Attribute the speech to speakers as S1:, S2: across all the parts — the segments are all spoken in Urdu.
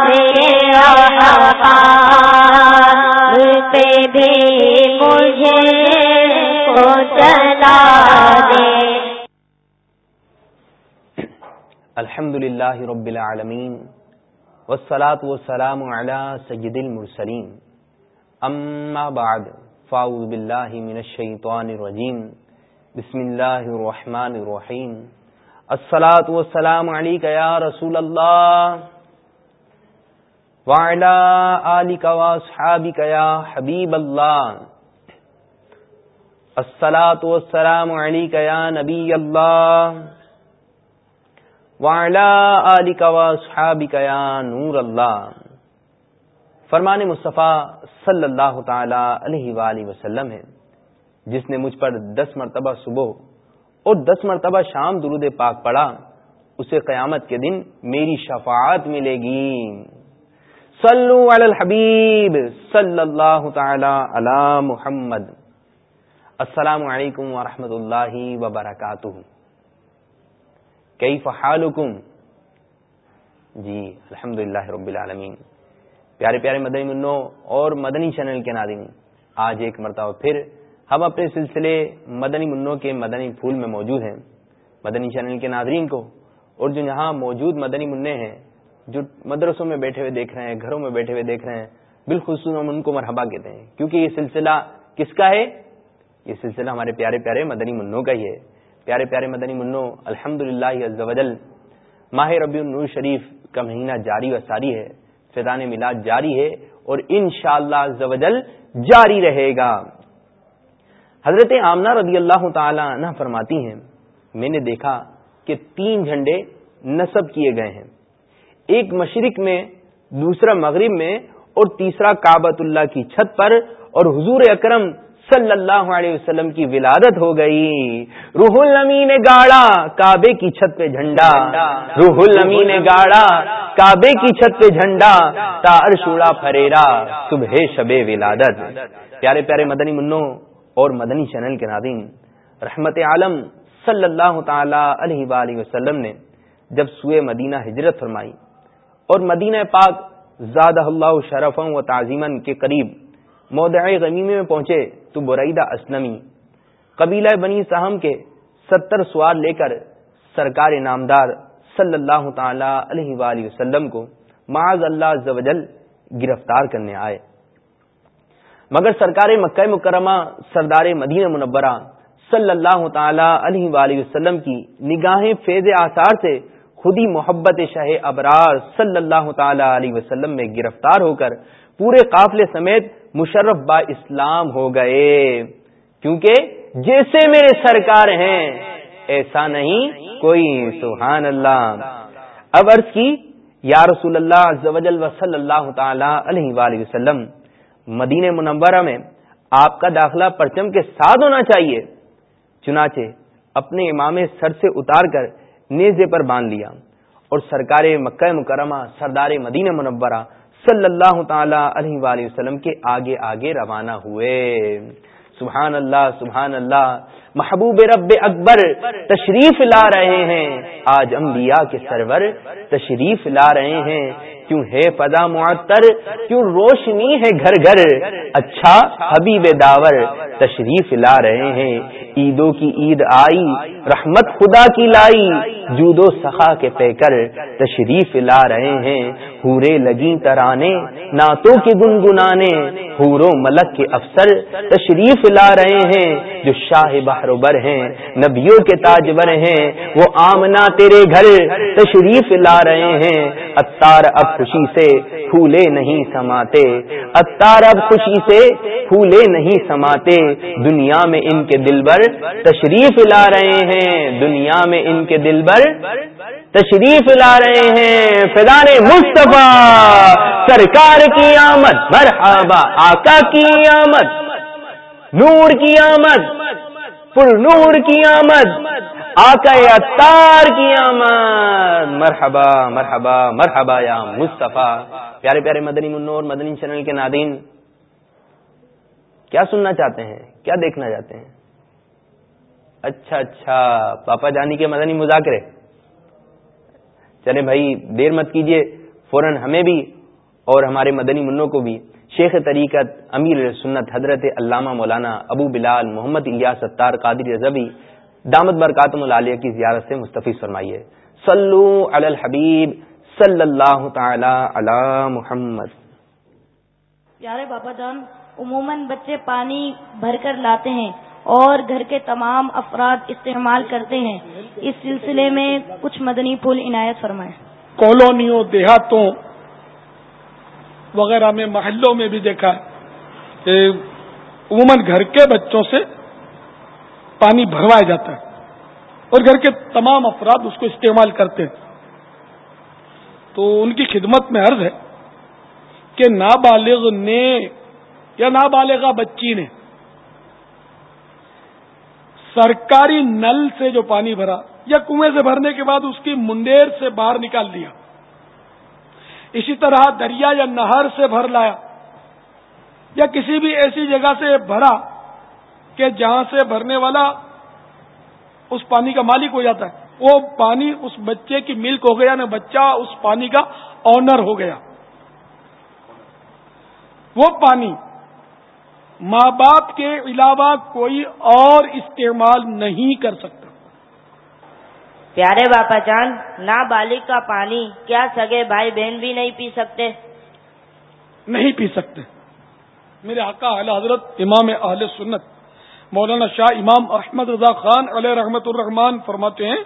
S1: بھی مجھے چلا دے۔
S2: الحمد للہ رب العالمین والصلاة والسلام على سید المرسلین۔ اما بعد، فاعوذ باللہ من الشیطان الرجیم۔ بسم اللہ الرحمن الرحیم۔ الصلاة والسلام علیکہ یا رسول اللہ۔ وعلى آلك وصحابك يا حبيب الله. الصلاة والسلام عليك يا نبي الله. وعلى آلك وصحابك يا نور الله. فرمان مصطفیٰ صلی اللہ تعالی علیہ وآلہ وسلم ہے، جس نے مجھ پر دس مرتبہ صبح اور دس مرتبہ شام درود پاک پڑا اسے قیامت کے دن میری شفاعت ملے گی۔ صلو علی الحبیب صلی اللہ تعالی علی محمد. السلام علیکم ورحمۃ اللہ وبرکاتہ کئی حالکم جی الحمد رب العالمین. پیارے پیارے مدنی منو اور مدنی چینل کے ناظرین، آج ایک مرتبہ پھر ہم اپنے سلسلے مدنی منوں کے مدنی پھول میں موجود ہیں۔ مدنی چینل کے ناظرین کو، اور جو یہاں موجود مدنی منع ہیں جو مدرسوں میں بیٹھے ہوئے دیکھ رہے ہیں، گھروں میں بیٹھے ہوئے دیکھ رہے ہیں، بالخصوص ہم ان کو مرحبا کہتے ہیں۔ کیونکہ یہ سلسلہ کس کا ہے؟ یہ سلسلہ ہمارے پیارے پیارے مدنی منوں کا ہی ہے۔ پیارے پیارے مدنی منوں الحمد للہ ماہ ربی النور شریف کا مہینہ جاری و ساری ہے، فیضان میلاد جاری ہے اور ان شاء جاری رہے گا۔ حضرت آمنا رضی اللہ تعالی نہ فرماتی ہیں، میں نے دیکھا کہ تین جھنڈے نصب کیے گئے ہیں۔ ایک مشرق میں، دوسرا مغرب میں اور تیسرا کابت اللہ کی چھت پر اور حضور اکرم صلی اللہ علیہ وسلم کی ولادت ہو گئی۔ روح المی نے گاڑا، کعبے کی چھت پہ جھنڈا۔ روح المی نے گاڑا، کعبے کی چھت پہ جھنڈا۔ تار شوڑا فریرا صبح شب ولادت۔ پیارے پیارے مدنی منوں اور مدنی چینل کے نادین رحمت عالم صلی اللہ تعالی علیہ وآلہ وسلم نے جب سوئے مدینہ ہجرت فرمائی اور مدینہ پاک زاد اللہ شرف و تعظیمن کے قریب مودع غمیمے میں پہنچے تو برعیدہ اسلمی قبیلہ بنی صاحم کے ستر سوار لے کر سرکار نامدار صلی اللہ تعالی علیہ وآلہ وسلم کو معاذ اللہ زوجل گرفتار کرنے آئے۔ مگر سرکار مکہ مکرمہ سردار مدینہ منورہ صلی اللہ تعالی علیہ وآلہ وسلم کی نگاہیں فیض آثار سے خودی محبت شاہ ابرار صلی اللہ تعالی علیہ وسلم میں گرفتار ہو کر پورے قافلے سمیت مشرف با اسلام ہو گئے۔ کیونکہ جیسے میرے سرکار ہیں، ایسا نہیں۔ کوئی، سبحان اللہ۔ اب عرض کی، یا رسول اللہ و صلی اللہ تعالی علیہ وآلہ وسلم، مدینہ منورہ میں آپ کا داخلہ پرچم کے ساتھ ہونا چاہیے۔ چنانچہ اپنے امام سر سے اتار کر نیزے پر باندھ لیا اور سرکار مکہ مکرمہ، سردار مدینہ منورہ صلی اللہ تعالی علیہ وآلہ وسلم کے آگے آگے روانہ ہوئے۔ سبحان اللہ سبحان اللہ محبوب رب اکبر تشریف لا رہے ہیں۔ آج انبیاء کے سرور تشریف لا رہے ہیں۔ کیوں ہے فضا معطر؟ کیوں روشنی ہے گھر گھر؟ اچھا حبیب داور، تشریف لا رہے ہیں۔ عیدوں کی عید آئی، رحمت خدا کی لائی۔ جودو سخا کے پیکر تشریف لا رہے ہیں۔ ہورے لگی ترانے، نعتوں کے گنگنانے ہورو ملک کے افسر تشریف لا رہے ہیں، جو شاہ بہروبر ہیں، نبیوں کے تاجور ہیں، وہ آمنا تیرے گھر تشریف لا رہے ہیں۔ اتار اب خوشی سے پھولے نہیں سماتے اتار اب خوشی سے پھولے نہیں سماتے۔ دنیا میں ان کے دل بر تشریف لا رہے ہیں، دنیا میں ان کے دل بر تشریف لا رہے ہیں۔ فدان مصطفیٰ، سرکار کی آمد، مرحبا، آقا کی آمد، نور کی آمد، پر نور کی آمد، آقا اتار کی آمد۔ مرحبا مرحبا مرحبا یا مصطفیٰ۔ پیارے پیارے مدنی منو اور مدنی چینل کے نادین، کیا سننا چاہتے ہیں؟ کیا دیکھنا چاہتے ہیں؟ اچھا اچھا۔ پاپا جانی کے مدنی مذاکرے۔ چلے بھائی، دیر مت کیجیے فوراً ہمیں بھی اور ہمارے مدنی منوں کو بھی۔ شیخ طریقت امیر سنت حضرت علامہ مولانا ابو بلال محمد الیاس ستار قادری رضبی دامت برکاتم العالیہ کی زیارت سے مستفیض فرمائیے۔ صلو علی الحبیب صلی اللہ تعالی علی محمد۔
S3: پیارے بابا جان عموماً بچے پانی بھر کر لاتے ہیں۔ اور گھر کے تمام افراد استعمال کرتے ہیں۔ اس سلسلے میں کچھ مدنی پھول عنایت فرمائیں۔
S4: کالونیوں، دیہاتوں وغیرہ میں، محلوں میں بھی دیکھا کہ عموماً گھر کے بچوں سے پانی بھروایا جاتا ہے اور گھر کے تمام افراد اس کو استعمال کرتے ہیں۔ تو ان کی خدمت میں عرض ہے کہ نابالغ نے یا نابالغہ بچی نے سرکاری نل سے جو پانی بھرا یا کنویں سے بھرنے کے بعد اس کی منڈیر سے باہر نکال دیا۔ اسی طرح دریا یا نہر سے بھر لایا یا کسی بھی ایسی جگہ سے بھرا کہ جہاں سے بھرنے والا اس پانی کا مالک ہو جاتا ہے۔ وہ پانی اس بچے کی ملک ہو گیا، نہ بچہ اس پانی کا آنر ہو گیا۔ وہ پانی ماں باپ کے علاوہ کوئی اور استعمال نہیں کر سکتا۔
S1: پیارے باپا جان نابالغ کا پانی کیا سگے بھائی بہن بھی نہیں پی سکتے؟
S4: نہیں پی سکتے۔ میرے آقا اعلی حضرت امام اہل سنت مولانا شاہ امام احمد رضا خان علیہ رحمت الرحمان فرماتے ہیں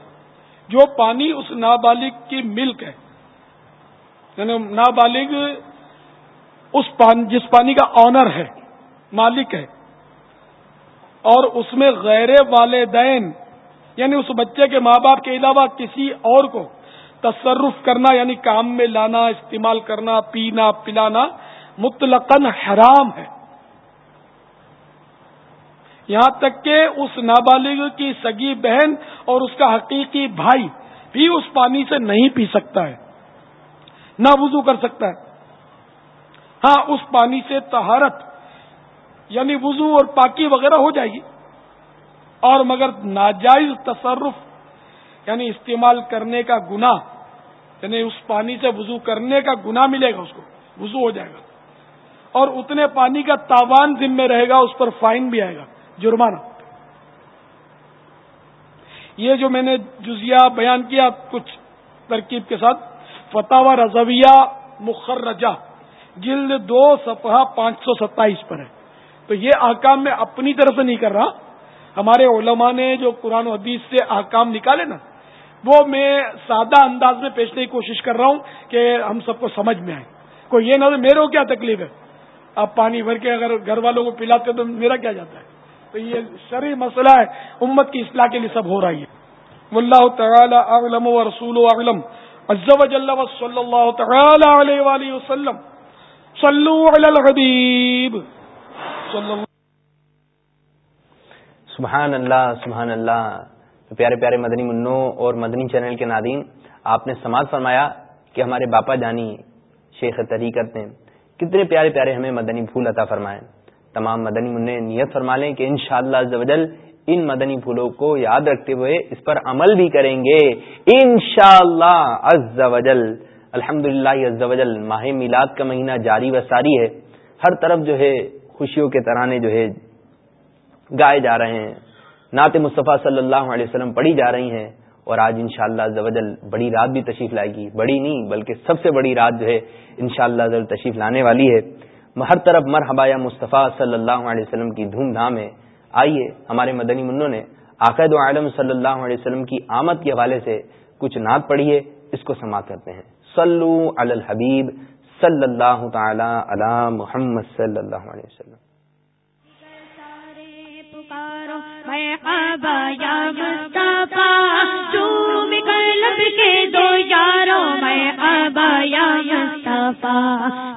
S4: جو پانی اس نابالغ کی ملک ہے۔ یعنی نابالغ اس پانی جس پانی کا آنر ہے۔ مالک ہے۔ اور اس میں غیر والدین یعنی اس بچے کے ماں باپ کے علاوہ کسی اور کو تصرف کرنا یعنی کام میں لانا، استعمال کرنا، پینا، پلانا مطلقاً حرام ہے۔ یہاں تک کہ اس نابالغ کی سگی بہن اور اس کا حقیقی بھائی بھی اس پانی سے نہیں پی سکتا ہے، نہ وضو کر سکتا ہے۔ ہاں اس پانی سے تہارت یعنی وضو اور پاکی وغیرہ ہو جائے گی اور مگر ناجائز تصرف یعنی استعمال کرنے کا گنا یعنی اس پانی سے وضو کرنے کا گنا ملے گا اس کو، وضو ہو جائے گا۔ اور اتنے پانی کا تاوان ذمہ رہے گا، اس پر فائن بھی آئے گا، جرمانہ۔ یہ جو میں نے جزیہ بیان کیا کچھ ترکیب کے ساتھ فتح رضویہ مخرجہ، جلد دو صفحہ پانچ سو ستائیس پر ہے۔ تو یہ احکام میں اپنی طرف سے نہیں کر رہا۔ ہمارے علماء نے جو قرآن و حدیث سے احکام نکالے نا، وہ میں سادہ انداز میں پیشنے کی کوشش کر رہا ہوں کہ ہم سب کو سمجھ میں آئے۔ کوئی یہ نہ میرے کو کیا تکلیف ہے؟ آپ پانی بھر کے اگر گھر والوں کو پلاتے تو میرا کیا جاتا ہے؟ تو یہ شرعی مسئلہ ہے، امت کی اصلاح کے لیے سب ہو رہی ہے واللہ تعالی اعلم و رسول اعلم۔ عز و جل و صلی اللہ تعالی علیہ وآلہ وسلم۔ صلو علی الحبیب۔
S2: سبحان اللہ سبحان اللہ تو پیارے پیارے مدنی منوں اور مدنی چینل کے نادین آپ نے سماج فرمایا کہ ہمارے باپا جانی شیخ طریقت نے کتنے پیارے پیارے ہمیں مدنی پھول عطا فرمائے۔ تمام مدنی منع نیت فرما لیں کہ انشاءاللہ شاء اللہ ان مدنی پھولوں کو یاد رکھتے ہوئے اس پر عمل بھی کریں گے۔ ان شاء اللہ الحمد للہ ماہ میلاد کا مہینہ جاری و ساری ہے۔ ہر طرف جو ہے خوشیوں کے ترانے جو ہے گائے جا رہے ہیں۔ نعت مصطفیٰ صلی اللہ علیہ وسلم پڑھی جا رہی ہیں اور آج ان شاء اللہ بڑی رات بھی تشریف لائے گی۔ بڑی نہیں، بلکہ سب سے بڑی رات جو ہے ان شاء تشریف لانے والی ہے۔ ہر طرف مرحبا یا مصطفیٰ صلی اللہ علیہ وسلم کی دھوم دھام ہے۔ آئیے ہمارے مدنی منوں نے عقید و عالم صلی اللہ علیہ وسلم کی آمد کے حوالے سے کچھ نعت پڑھی ہے اس کو سماعت کرتے ہیں۔ صلو علی الحبیب صلی اللہ تعالی علی محمد صلی اللہ علیہ وسلم۔
S5: لب کے دو میں آبایا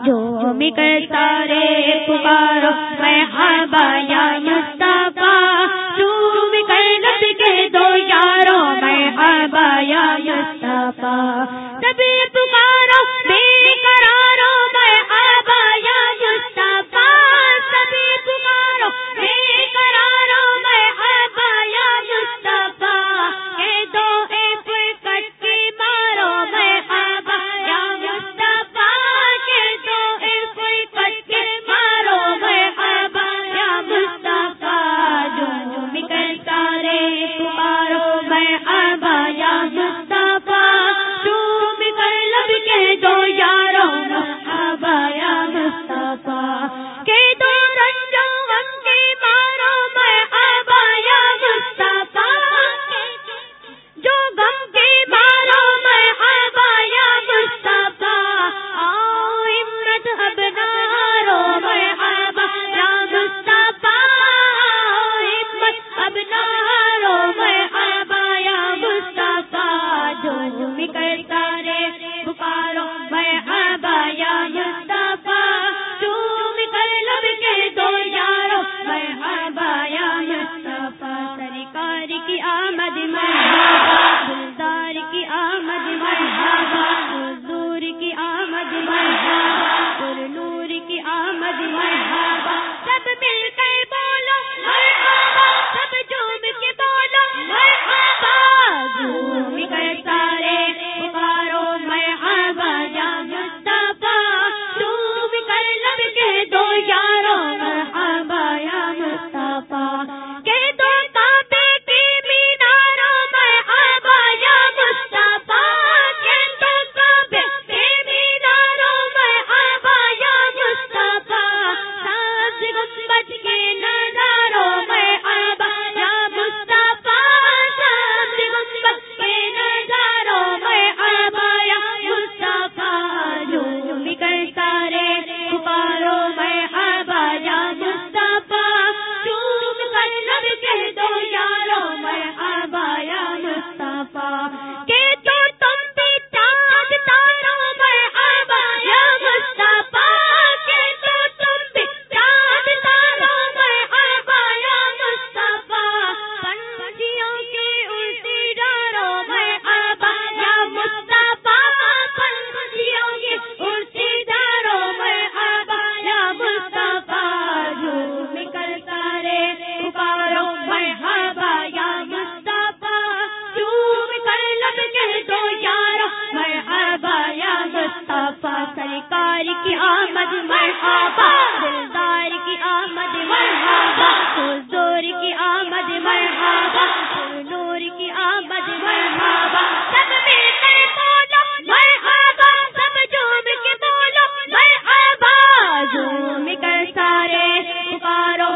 S5: جو تارے پکارو، میں آبایا مصطفیٰ۔ کرتا پکارو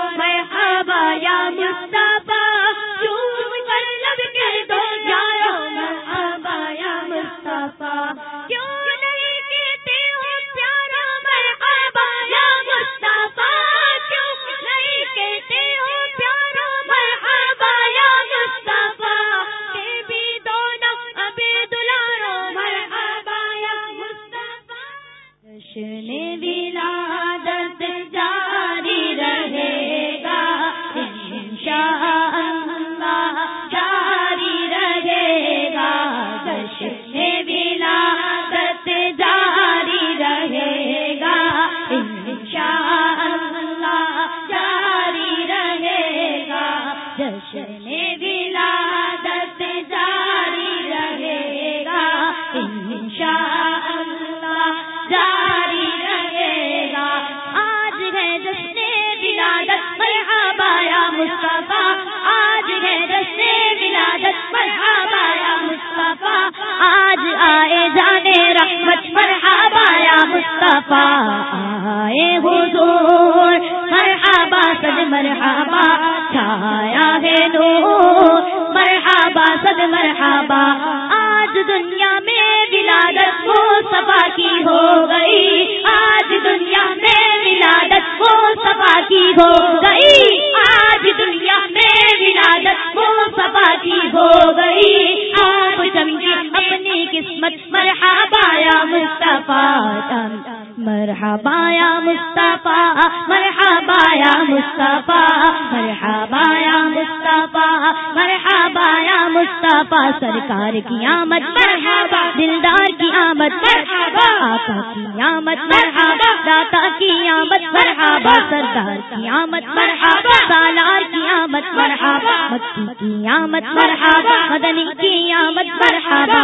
S5: مصطفیٰ سرکار کی آمد مرحبا، دلدار کی آمد مرحبا، آقا کی آمد مرحبا، داتا کی آمد مرحبا، سردار کی آمد مرحبا، سالار کی آمد مرحبا مکی کی آمد مرحبا، مدنی کی آمد مرحبا۔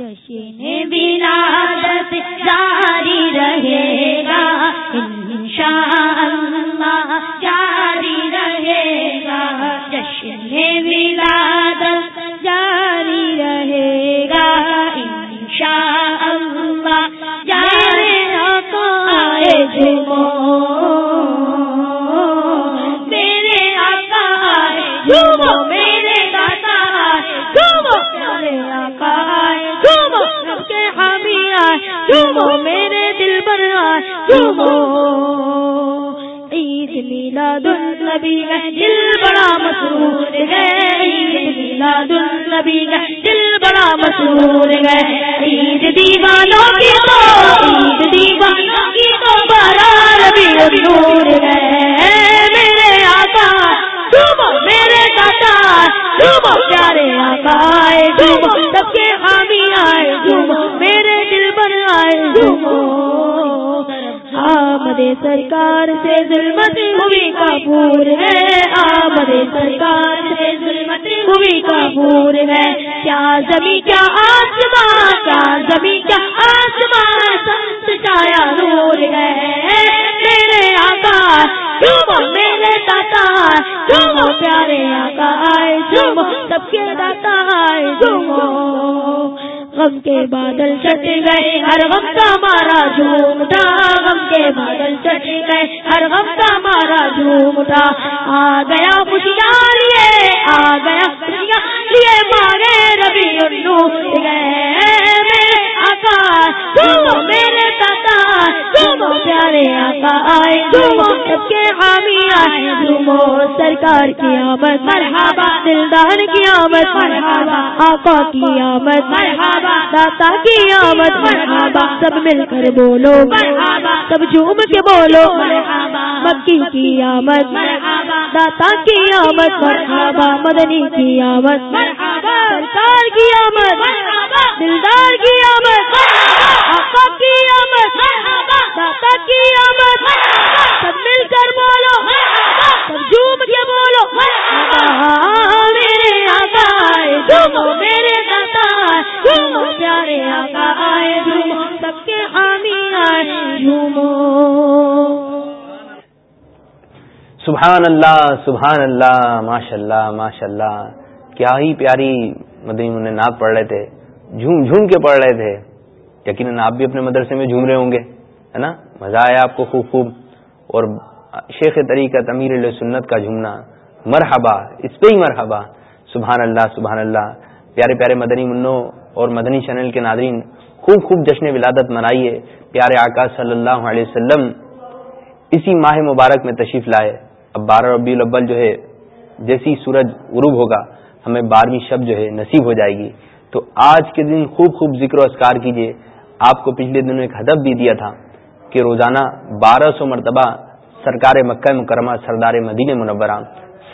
S5: جشن دیوانوں کے آمد سرکار سے ظلمت ہوئی کپور ہے، آمد سرکار سے ظلمت ہوئی کپور ہے۔ کیا زمین، کیا آسمان، کیا زمین، کیا آسمان سنت چایا نور ہے۔ میرے آقا تم میرے داتا تم پیارے آقا، آئے تم سب کے داتا، آئے تم غم کے بادل چٹ گئے، ہر غم کا مارا جھوم اٹھا۔ غم کے بادل چٹ گئے، ہر غم کا مارا جھوم اٹھا۔ آ گیا خوشیاں لیے آ گیا خوشیاں لیے مارے ربی انو گئے میرے آقا تم میرے تم پیارے آقا آئے تم سب کے حامی آئے تم سرکار کی آمد مرحبا دلدار کی آمد مرحبا آقا کی آمد مرحبا داتا کی آمد مرحبا سب مل کر بولو مرحبا سب جھوم کے بولو مرحبا مکی کی آمد مرحبا داتا کی آمد مرحبا مدنی کی آمد مرحبا سرکار کی آمد مرحبا دلدار کی آمد مرحبا آقا کی آمد مرحبا سب مل کر بولو۔ سب جھوم کے بولو۔ میرے آقا آئے، جھومو میرے داتا جھومو پیارے آقا آئے، جھومو سب کے حامی آئے، جھومو۔
S2: سبحان اللہ سبحان اللہ ماشاء اللہ ماشاء اللہ کیا ہی پیاری مدنی نعت پڑھ رہے تھے۔ جھوم جھوم کے پڑھ رہے تھے۔ یقیناً آپ بھی اپنے مدرسے میں جھوم رہے ہوں گے۔ ہے نا؟ مزہ آیا آپ کو خوب خوب. اور شیخ طریقت امیر اللہ سنت کا جھومنا مرحبا، اس پہ ہی مرحبا. سبحان اللہ سبحان اللہ پیارے پیارے مدنی منوں اور مدنی چینل کے ناظرین، خوب خوب جشن ولادت منائیے. پیارے آقا صلی اللہ علیہ وسلم، اسی ماہ مبارک میں تشریف لائے. اب بارہ ربیع الاول جو ہے، جیسی سورج غروب ہوگا، ہمیں بارہویں شب جو ہے نصیب ہو جائے گی. تو آج کے دن خوب خوب ذکر و اسکار کیجیے. آپ کو پچھلے دنوں ایک ہدف بھی دیا تھا کہ روزانہ بارہ سو مرتبہ سرکار مکہ مکرمہ سردار مدین منورہ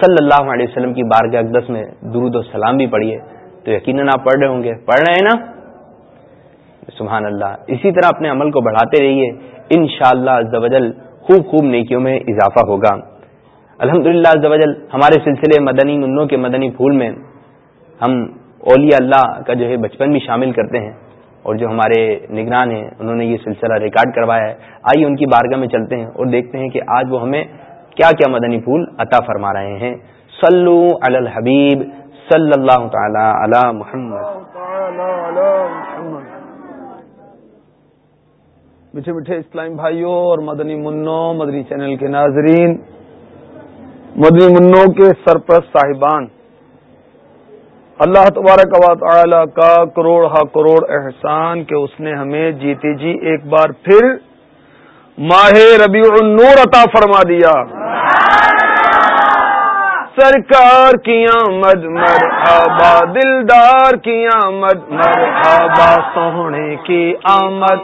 S2: صلی اللہ علیہ وسلم کی بارگاہ اقدس میں درود و سلام بھی پڑھیے۔ تو یقیناً آپ پڑھ رہے ہوں گے۔ پڑھ رہے ہیں نا؟ سبحان اللہ اسی طرح اپنے عمل کو بڑھاتے رہیے۔ ان شاء اللہ خوب خوب نیکیوں میں اضافہ ہوگا۔ الحمد للہ ہمارے سلسلے مدنی منوں کے مدنی پھول میں ہم اولیاء اللہ کا جو ہے بچپن بھی شامل کرتے ہیں۔ اور جو ہمارے نگران ہیں، انہوں نے یہ سلسلہ ریکارڈ کروایا ہے۔ آئیے ان کی بارگاہ میں چلتے ہیں اور دیکھتے ہیں کہ آج وہ ہمیں کیا کیا مدنی پھول عطا فرما رہے ہیں۔ سلو علی الحبیب صلی اللہ تعالی علی محمد۔
S6: میٹھے میٹھے اسلام بھائیوں اور مدنی منوں، مدنی چینل کے ناظرین، مدنی منوں کے سرپرست صاحبان اللہ تبارک و تعالی کا کروڑ ہا کروڑ احسان کہ اس نے ہمیں جیتی جی ایک بار پھر ماہ ربیع النور عطا فرما دیا۔ سرکار کی آمد، مرحبا، دلدار کی آمد، مرحبا، سونے کی آمد،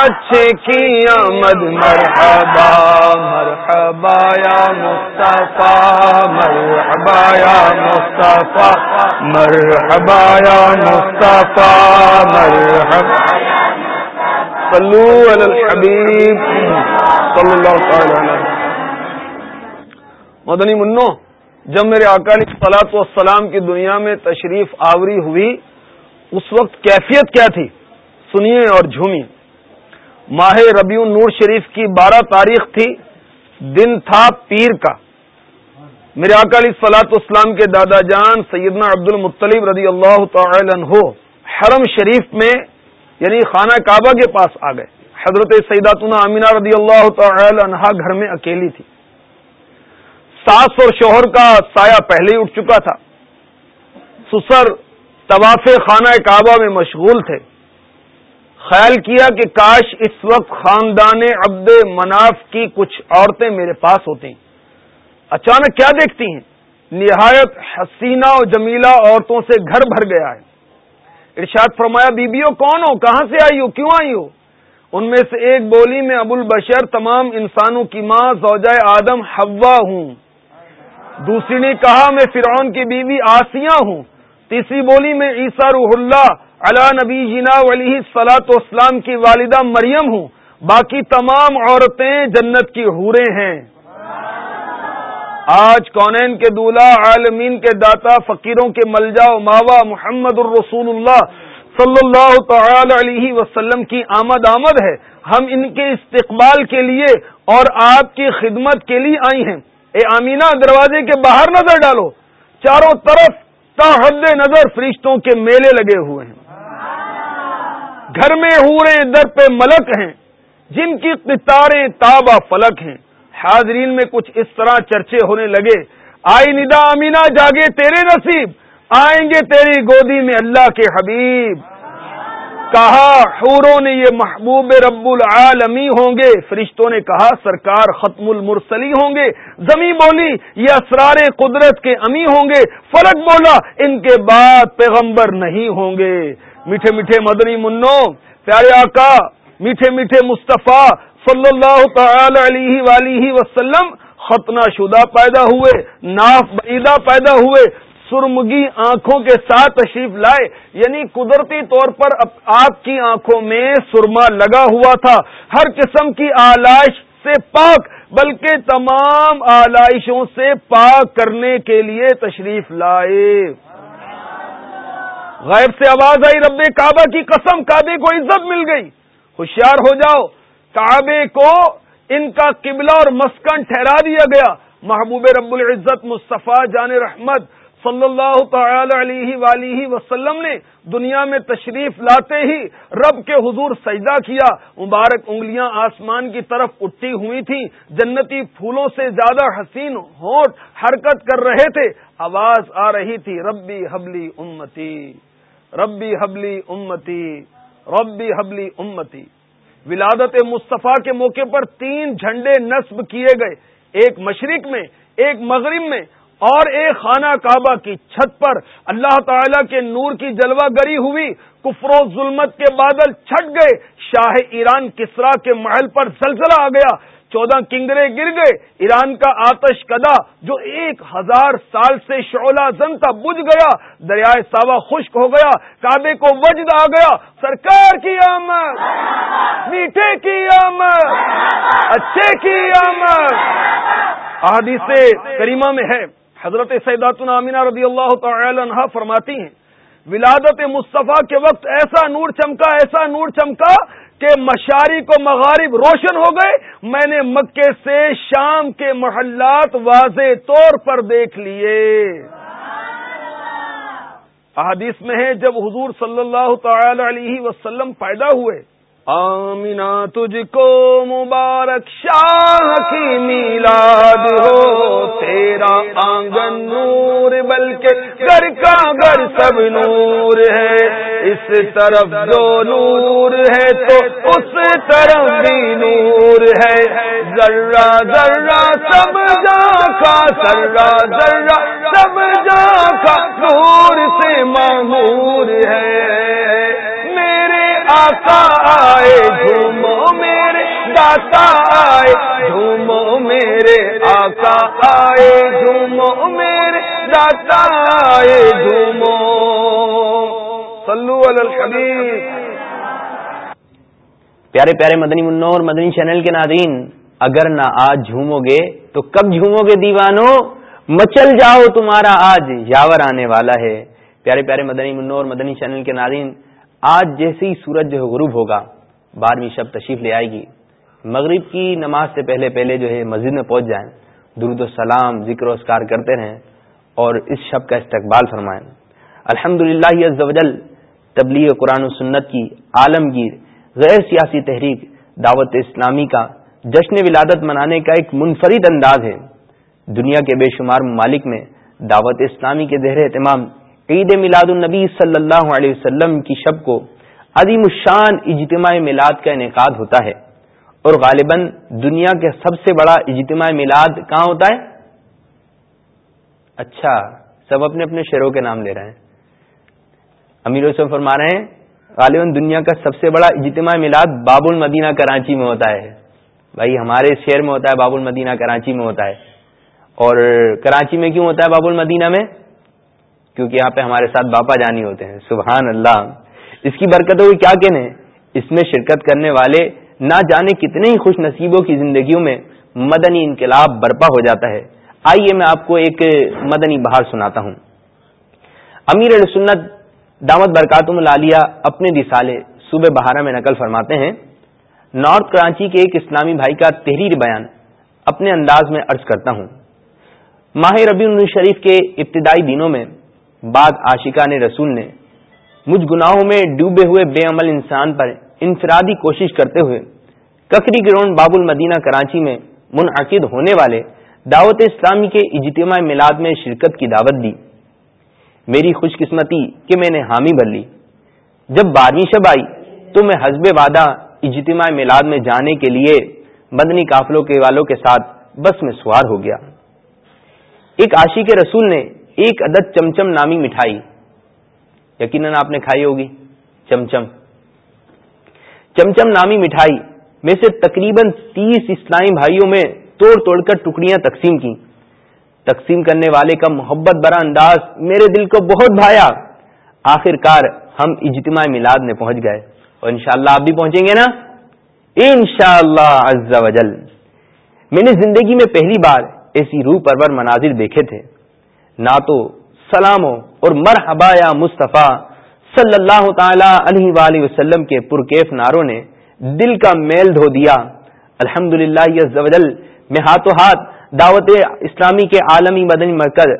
S6: اچھے کی آمد، مرحبا مرحبا یا مصطفیٰ، مرحبا یا مصطفیٰ، مرحبا یا مصطفیٰ، مرحبا صلو علی الحبیب صلی اللہ تعالی مدنی منو، جب میرے اکالی سلاط والسلام کی دنیا میں تشریف آوری ہوئی، اس وقت کیفیت کیا تھی؟ سنیے اور جھومیے۔ ماہ ربیع نور شریف کی بارہ تاریخ تھی، دن تھا پیر کا۔ میرے اکالی سلاط اسلام کے دادا جان سیدنا عبد المطلیب رضی اللہ تعالی عنہ حرم شریف میں یعنی خانہ کعبہ کے پاس آ گئے۔ حضرت سیداتنا امینہ رضی اللہ تعالی عنہا گھر میں اکیلی تھی۔ ساس اور شوہر کا سایہ پہلے ہی اٹھ چکا تھا۔ سسر طواف خانہ کعبہ میں مشغول تھے۔ خیال کیا کہ کاش اس وقت خاندان عبد مناف کی کچھ عورتیں میرے پاس ہوتی۔ اچانک کیا دیکھتی ہیں؟ نہایت حسینہ اور جمیلہ عورتوں سے گھر بھر گیا ہے۔ ارشاد فرمایا بیبیوں کون ہو؟ کہاں سے آئی ہو؟ کیوں آئی ہو؟ ان میں سے ایک بولی میں ابو البشر تمام انسانوں کی ماں زوجہ آدم ہوا ہوں۔ دوسری نے کہا، میں فرعون کی بیوی آسیاں ہوں. تیسری بولی، میں عیسیٰ روح اللہ علا نبی جنا ولی سلاط اسلام کی والدہ مریم ہوں. باقی تمام عورتیں جنت کی حوریں ہیں۔ آج کونین کے دولہ، عالمین کے داتا، فقیروں کے ملجا و ماوا محمد الرسول اللہ صلی اللہ تعالی علیہ وسلم کی آمد آمد ہے۔ ہم ان کے استقبال کے لیے اور آپ کی خدمت کے لیے آئی ہیں۔ اے آمینہ، دروازے کے باہر نظر ڈالو۔ چاروں طرف تا حد نظر فرشتوں کے میلے لگے ہوئے ہیں۔ گھر میں ہورے در پہ ملک ہیں، جن کی قطاریں تابا فلک ہیں۔ حاضرین میں کچھ اس طرح چرچے ہونے لگے۔ آئی ندا امینا جاگے تیرے نصیب۔ آئیں گے تیری گودی میں اللہ کے حبیب۔ کہا، حوروں نے یہ محبوب رب العالمی ہوں گے۔ فرشتوں نے کہا، سرکار ختم المرسلی ہوں گے۔ زمین بولی، یہ اسرار قدرت کے امی ہوں گے۔ فرق بولا، ان کے بعد پیغمبر نہیں ہوں گے۔ میٹھے میٹھے مدنی منو پیارے آقا، میٹھے میٹھے مصطفیٰ صلی اللہ تعالی علیہ ولیہ وسلم، ختنہ شدہ پیدا ہوئے، ناف بعیدہ پیدا ہوئے۔ سرمگی آنکھوں کے ساتھ تشریف لائے۔ یعنی قدرتی طور پر آپ کی آنکھوں میں سرما لگا ہوا تھا۔ ہر قسم کی آلائش سے پاک، بلکہ تمام آلائشوں سے پاک کرنے کے لیے تشریف لائے۔ غیب سے آواز آئی، رب کعبہ کی قسم، کعبے کو عزت مل گئی۔ ہوشیار ہو جاؤ۔ کعبے کو ان کا قبلہ اور مسکن ٹھہرا دیا گیا۔ محبوب رب العزت مصطفیٰ جان رحمت صلی اللہ تعالی علیہ ولیہ وسلم نے دنیا میں تشریف لاتے ہی رب کے حضور سجدہ کیا۔ مبارک انگلیاں آسمان کی طرف اٹھی ہوئی تھیں۔ جنتی پھولوں سے زیادہ حسین ہوٹ حرکت کر رہے تھے۔ آواز آ رہی تھی، ربی حبلی امتی، ربی حبلی امتی، ربی حبلی امتی۔ ولادت مصطفیٰ کے موقع پر تین جھنڈے نصب کیے گئے۔ ایک مشرق میں، ایک مغرب میں۔ اور ایک خانہ کعبہ کی چھت پر اللہ تعالی کے نور کی جلوہ گری ہوئی، کفر و ظلمت کے بادل چھٹ گئے، شاہ ایران کسرا کے محل پر زلزلہ آ گیا۔ چودہ کنگرے گر گئے، ایران کا آتش کدا جو ایک ہزار سال سے شعلہ زن تھا بج گیا۔ دریائے ساوا خشک ہو گیا، کعبے کو وجد آ گیا۔ سرکار کی آمد، میٹھے کی آمد، اچھے کی آمد۔ احادیث کریمہ میں ہے۔ حضرت سیدات امینہ رضی اللہ تعالی عنہ فرماتی ہیں، ولادت مصطفیٰ کے وقت ایسا نور چمکا، ایسا نور چمکا کہ مشاری کو مغارب روشن ہو گئے۔ میں نے مکے سے شام کے محلات واضح طور پر دیکھ لیے۔ احادیث میں ہے، جب حضور صلی اللہ تعالی علیہ وسلم پیدا ہوئے آمینہ تجھ کو مبارک شاہ کی میلاد ہو، تیرا آنگن نور، بلکہ گھر کا گھر سب نور ہے۔ اس طرف جو نور ہے تو اس طرف بھی نور ہے۔ ذرا ذرا سب جا کا ذرا ذرا سب جا کا نور سے معمور ہے۔ آقا آئے، جھومو میرے داتا آئے، جھومو میرے آقا آئے، جھومو میرے داتا آئے، جھومو۔ صلو علی الحبیب۔
S2: پیارے پیارے مدنی منو اور مدنی چینل کے ناظرین، اگر نہ آج جھومو گے، تو کب جھومو گے دیوانو؟ مچل جاؤ تمہارا آج، یاور آنے والا ہے۔ پیارے پیارے مدنی منو اور مدنی چینل کے ناظرین آج جیسے ہی سورج جو ہے غروب ہوگا، بارہویں شب تشریف لے آئے گی۔ مغرب کی نماز سے پہلے پہلے جو ہے مسجد میں پہنچ جائیں۔ درود و سلام، ذکر و اسکار کرتے رہیں اور اس شب کا استقبال فرمائیں۔ الحمد للہ تبلیغ قرآن و سنت کی عالمگیر، غیر سیاسی تحریک، دعوت اسلامی کا جشن ولادت منانے کا ایک منفرد انداز ہے۔ دنیا کے بے شمار ممالک میں دعوت اسلامی کے زہر اہتمام عید میلاد النبی صلی اللہ علیہ وسلم کی شب کو عظیم الشان اجتماع میلاد کا انعقاد ہوتا ہے۔ اور غالباً دنیا کے سب سے بڑا اجتماع میلاد کہاں ہوتا ہے؟ اچھا سب اپنے اپنے شہروں کے نام لے رہے ہیں۔ امیر وسلم فرما رہے ہیں، غالباً دنیا کا سب سے بڑا اجتماع میلاد باب المدینہ کراچی میں ہوتا ہے۔ بھائی، ہمارے شہر میں ہوتا ہے باب المدینہ کراچی میں ہوتا ہے۔ اور کراچی میں کیوں ہوتا ہے باب المدینہ میں؟ کیونکہ یہاں پہ ہمارے ساتھ باپا جانی ہوتے ہیں، سبحان اللہ۔ اس کی برکتوں کی کیا کہنے؟ اس میں شرکت کرنے والے نہ جانے کتنے ہی خوش نصیبوں کی زندگیوں میں مدنی انقلاب برپا ہو جاتا ہے۔ آئیے میں آپ کو ایک مدنی بہار سناتا ہوں۔ امیر سنت دامت برکاتم العالیہ اپنے رسالے صوبہ بہارا میں نقل فرماتے ہیں۔ نارتھ کراچی کے ایک اسلامی بھائی کا تحریر بیان اپنے انداز میں عرض کرتا ہوں۔ ماہ ربیع الشریف کے ابتدائی دنوں میں بعد عاشقان رسول نے مجھ گناہوں میں ڈوبے ہوئے بے عمل انسان پر انفرادی کوشش کرتے ہوئے ککری گراؤنڈ باب المدینہ کراچی میں منعقد ہونے والے دعوت اسلامی کے اجتماع میلاد میں شرکت کی دعوت دی۔ میری خوش قسمتی کہ میں نے حامی بھر لی۔ جب بارہویں شب آئی تو میں حزب وعدہ اجتماع میلاد میں جانے کے لیے مدنی قافلوں کے والوں کے ساتھ بس میں سوار ہو گیا۔ ایک عاشق رسول نے ایک عدد چمچم نامی مٹھائی۔ یقیناً آپ نے کھائی ہوگی، چمچم۔ چمچم نامی مٹھائی میں سے تقریباً تیس اسلامی بھائیوں میں توڑ توڑ کر ٹکڑیاں تقسیم کی۔ تقسیم کرنے والے کا محبت برا انداز میرے دل کو بہت بھایا۔ آخر کار ہم اجتماع میلاد میں پہنچ گئے۔ اور انشاءاللہ آپ بھی پہنچیں گے نا؟ انشاءاللہ شاء اللہ میں نے زندگی میں پہلی بار ایسی روح پرور مناظر دیکھے تھے۔ نہ تو سلاموں اور مرحبا یا مصطفیٰ صلی اللہ تعالی علیہ وآلہ وسلم کے پرکیف ناروں نے دل کا میل دھو دیا۔ الحمد للہ میں ہاتھوں ہاتھ دعوت اسلامی کے عالمی مدنی مرکز،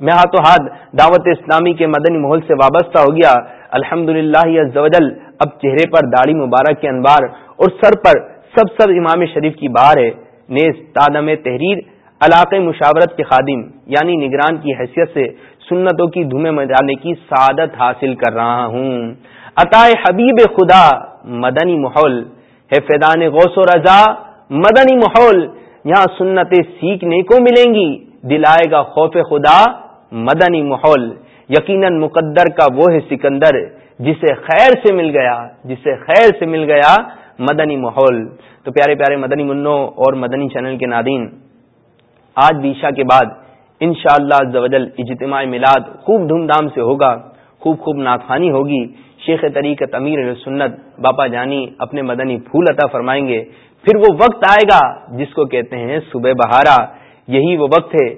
S2: میں ہاتھوں ہاتھ دعوت اسلامی کے مدنی ماحول سے وابستہ ہو گیا۔ الحمد للہ اب چہرے پر داڑھی مبارک کے انبار اور سر پر سب سب امام شریف کی بار ہے۔ نیز تادم تحریر علاقے مشاورت کے خادم یعنی نگران کی حیثیت سے سنتوں کی دھومے مجانے کی سعادت حاصل کر رہا ہوں۔ عطائے حبیب خدا، مدنی ماحول۔ ہے فیدان غوث و رضا، مدنی ماحول۔ یہاں سنتیں سیکھنے کو ملیں گی۔ دلائے گا خوف خدا، مدنی ماحول۔ یقیناً مقدر کا وہ ہے سکندر، جسے خیر سے مل گیا، جسے خیر سے مل گیا مدنی ماحول۔ تو پیارے پیارے مدنی منو اور مدنی چینل کے نادین آج بیشا کے بعد ان شاء اللہ اجتماع میلاد خوب دھوم دھام سے ہوگا، خوب خوب ناخانی ہوگی۔ شیخ طریقت امیر سنت باپا جانی اپنے مدنی پھول عطا فرمائیں گے۔ پھر وہ وقت آئے گا جس کو کہتے ہیں صبح بہارا۔ یہی وہ وقت ہے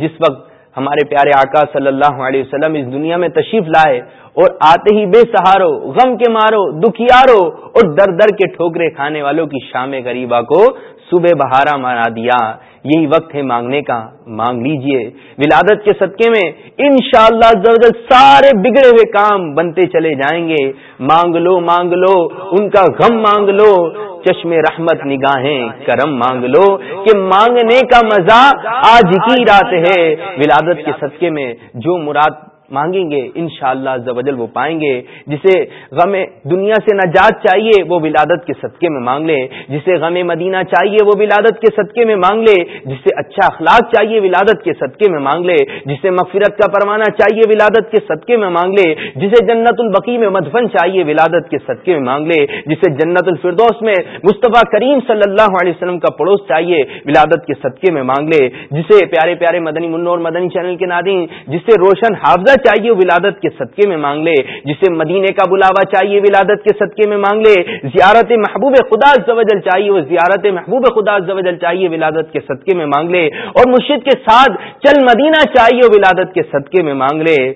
S2: جس وقت ہمارے پیارے آقا صلی اللہ علیہ وسلم اس دنیا میں تشریف لائے اور آتے ہی بے سہارو، غم کے مارو، دکھیارو اور در در کے ٹھوکرے کھانے والوں کی شام غریبا کو صبح بہارا مارا دیا۔ یہی وقت ہے مانگنے کا۔ مانگ لیجیے۔ ولادت کے صدقے میں انشاءاللہ شاء سارے بگڑے ہوئے کام بنتے چلے جائیں گے۔ مانگ لو مانگ لو۔ ان کا غم مانگ لو۔ چشم رحمت نگاہیں، کرم مانگ لو۔ کہ مانگنے کا مزہ آج کی رات ہے۔ ولادت کے صدقے میں جو مراد مانگیں گے ان شاء اللہ وہ پائیں گے۔ جسے غم دنیا سے نجات چاہیے، وہ ولادت کے صدقے میں مانگ لے جسے غم مدینہ چاہیے، وہ ولادت کے صدقے میں مانگ لے جسے اچھا اخلاق چاہیے، ولادت کے صدقے میں مانگ لے جسے مغفرت کا پروانہ چاہیے، ولادت کے صدقے میں مانگ لے جسے جنت البقی میں مدفن چاہیے، ولادت کے صدقے میں مانگ لے جسے جنت الفردوس میں مصطفیٰ کریم صلی اللہ علیہ وسلم کا پڑوس چاہیے، ولادت کے صدقے میں مانگ لے جسے پیارے پیارے مدنی منو اور مدنی چینل کے نادین جسے روشن حافظہ چاہیے ولادت کے صدقے میں مانگ لے۔ جسے مدینے کا بلاوا چاہیے، ولادت کے صدقے میں مانگ لے۔ زیارت محبوب خدا زوجل چاہیے، وہ زیارت محبوب خدا زوجل چاہیے، ولادت کے صدقے میں مانگ لے۔ اور مرشد کے ساتھ چل مدینہ چاہیے ولادت کے صدقے میں مانگ لے۔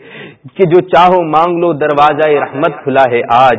S2: کہ جو چاہو مانگ لو، دروازہ رحمت کھلا ہے آج۔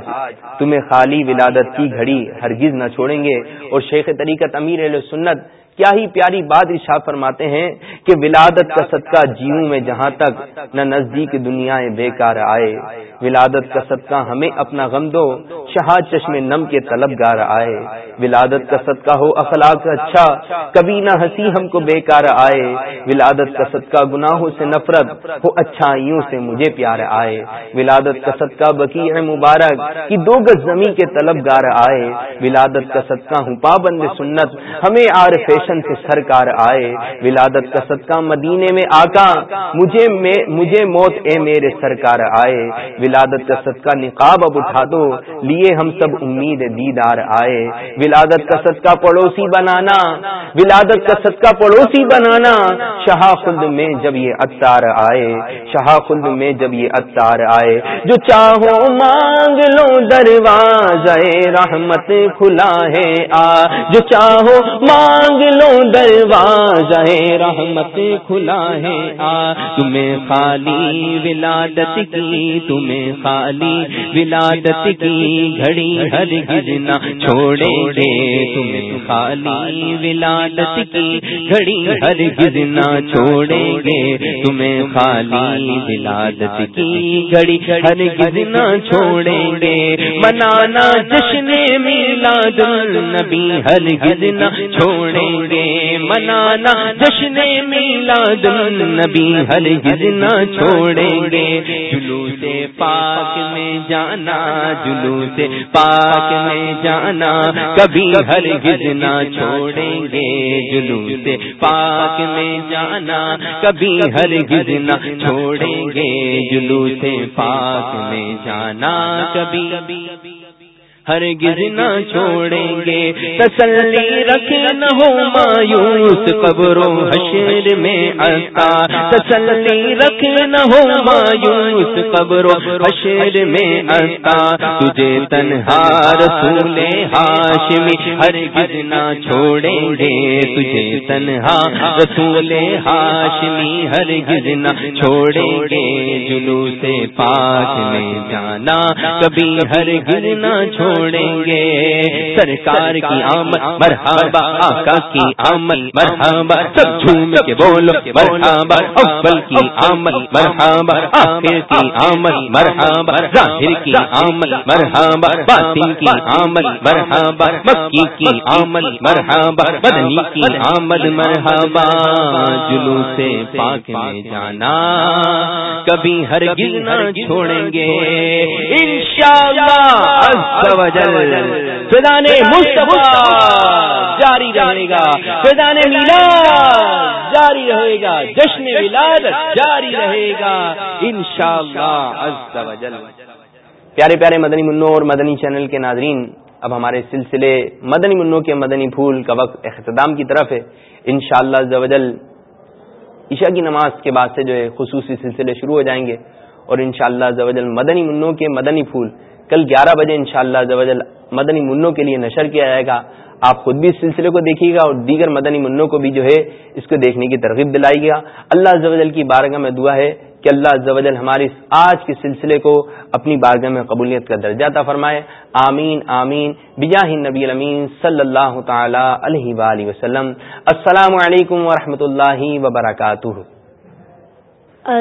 S2: تمہیں خالی ولادت کی گھڑی ہرگز نہ چھوڑیں گے۔ اور شیخ طریقت امیر علیہ سنت کیا ہی پیاری بات ارشاد فرماتے ہیں کہ ولادت کا صدقہ جیوں میں جہاں تک نہ نزدیک دنیا بیکار آئے۔ ولادت کا صدقہ ہمیں اپنا غم دو شہاد چشم نم کے طلب گار آئے۔ ولادت کا صدقہ ہو اخلاق اچھا کبھی نہ ہنسی ہم کو بیکار آئے۔ ولادت کا صدقہ گناہوں سے نفرت ہو، اچھائیوں سے مجھے پیار آئے۔ ولادت کا صدقہ بکی ہے مبارک کی دو گز زمین کے طلب گار آئے۔ ولادت کا صدقہ ہوں پابند سنت، ہمیں آر فیشن سے سرکار آئے۔ ولادت کا صدقہ مدینے میں آقا، مجھے مجھے موت اے میرے سرکار آئے۔ ولادت کا صدقہ نقاب اب اٹھا دو، لیے ہم سب امید دیدار آئے۔ ولادت کا صدقہ پڑوسی بنانا، ولادت کا صدقہ پڑوسی بنانا۔ شاہ خلد میں جب یہ اتار آئے، شاہ خلد میں جب یہ اتار آئے۔ جو چاہو مانگ لو دروازہ رحمت کھلا ہے، آ۔ جو چاہو مانگ لو لو دروازہ رحمت کھلا ہے، آ۔ تمہیں خالی ولادت کی، تمہیں خالی ولادت کی گھڑی ہر گرنا چھوڑیں گے تمہیں خالی ولادت کی گھڑی ہر گرنا چھوڑیں گے تمہیں خالی ولادت کی گھڑی ہر گرنا چھوڑیں گے منانا جشن میلاد النبی ہر گرنا چھوڑیں گے منانا جشن میلاد نبی ہر نہ چھوڑیں گے جلوس پاک میں جانا جلوس پاک میں جانا کبھی ہر نہ چھوڑیں گے جلوس پاک میں جانا کبھی ہر نہ چھوڑیں گے جلوس پاک میں جانا کبھی ہر نہ چھوڑیں گے۔ تسلی رکھ نہ ہو مایوس قبروں حشر میں آتا۔ تسلی رکھ نہ ہو مایوس قبروں حشر میں آتا۔ تجھے تنہا رسول ہاشمی ہر نہ چھوڑیں گے۔ تجھے تنہا رسول ہاشمی ہر نہ چھوڑیں گے۔ جلوس پاک میں جانا کبھی ہر نہ چھوڑ
S7: چھوڑیں گے۔ سرکار کی آمد، مرحبا، آقا کی آمد، مرحبا۔ سب جھوم کے بولو، مرحبا۔ اول کی آمد، مرحبا۔ آخر کی آمد، مرحبا۔ ظاہر کی آمد، مرحبا۔ باطن کی آمد، مرحبا۔ مکی کی آمد، مرحبا۔ بدنی کی آمد، مرحبا۔ جلو سے پاک میں جانا۔ کبھی ہر نہ چھوڑیں گے۔ فیضان مصطفیٰ جاری رہے گا۔ فیضان میلا جاری رہے گا۔ جشن ولادت جاری رہے گا۔ انشاءاللہ
S2: پیارے پیارے مدنی منو اور مدنی چینل کے ناظرین اب ہمارے سلسلے مدنی منو کے مدنی پھول کا وقت اختتام کی طرف ہے۔ انشاءاللہ شاء اللہ عشاء کی نماز کے بعد سے جو ہے خصوصی سلسلے شروع ہو جائیں گے۔ اور انشاءاللہ شاء اللہ مدنی منوں کے مدنی پھول کل گیارہ بجے انشاءاللہ شاء اللہ مدنی منوں کے لیے نشر کیا جائے گا۔ آپ خود بھی اس سلسلے کو دیکھیے گا اور دیگر مدنی منوں کو بھی جو ہے اس کو دیکھنے کی ترغیب دلائی گا۔ اللہ زوجل کی بارگاہ میں دعا ہے کہ اللہ زوجل ہماری آج کے سلسلے کو اپنی بارگاہ میں قبولیت کا درجہ تھا فرمائے۔ آمین آمین۔ بجاہ نبی الامین صلی اللہ تعالی علیہ وآلہ وسلم۔ السلام علیکم ورحمۃ اللہ وبرکاتہ۔
S5: آ